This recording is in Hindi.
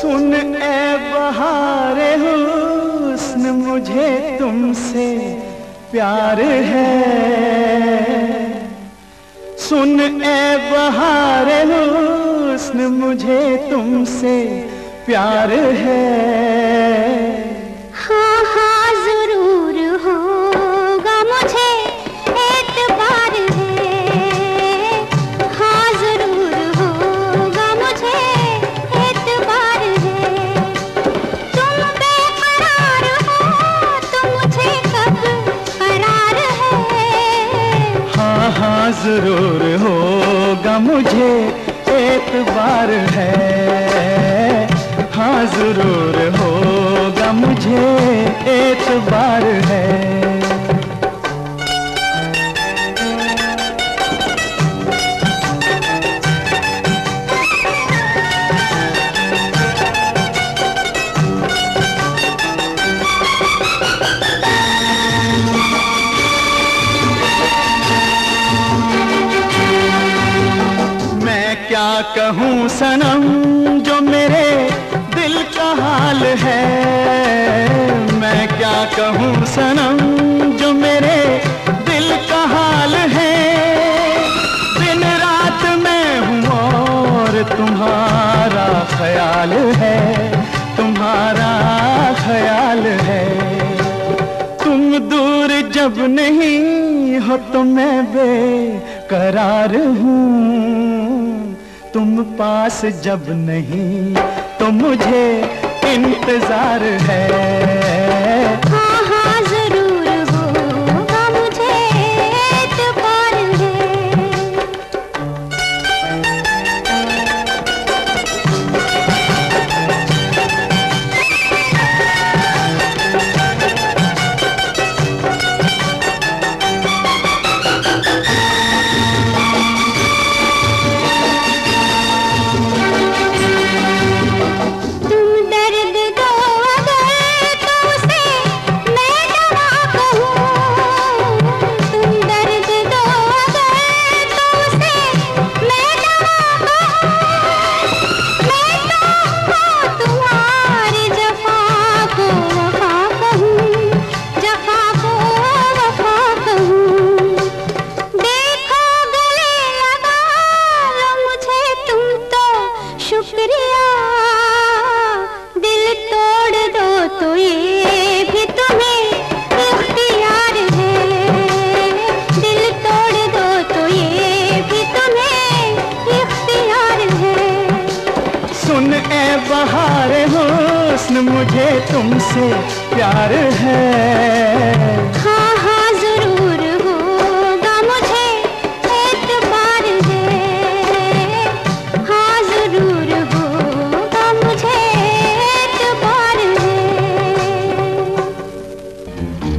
सुन, ए बहारे हुस्न, मुझे तुमसे प्यार है। सुन, ए बहारे हुस्न, मुझे तुमसे प्यार है। ज़रूर होगा मुझे एक बार है। हाँ ज़रूर होगा मुझे कहूँ सनम, जो मेरे दिल का हाल है। मैं क्या कहूँ सनम, जो मेरे दिल का हाल है। दिन रात मैं हूँ और तुम्हारा ख्याल है, तुम्हारा ख्याल है। तुम दूर जब नहीं हो तो मैं बेकरार हूँ। तुम पास जब नहीं तो मुझे इंतज़ार है। शुक्रिया दिल तोड़ दो तो ये भी तुम्हें इख्तियार है। दिल तोड़ दो तो ये भी तुम्हें इख्तियार है। सुन ए बहार हुस्न मुझे तुमसे प्यार है। हाँ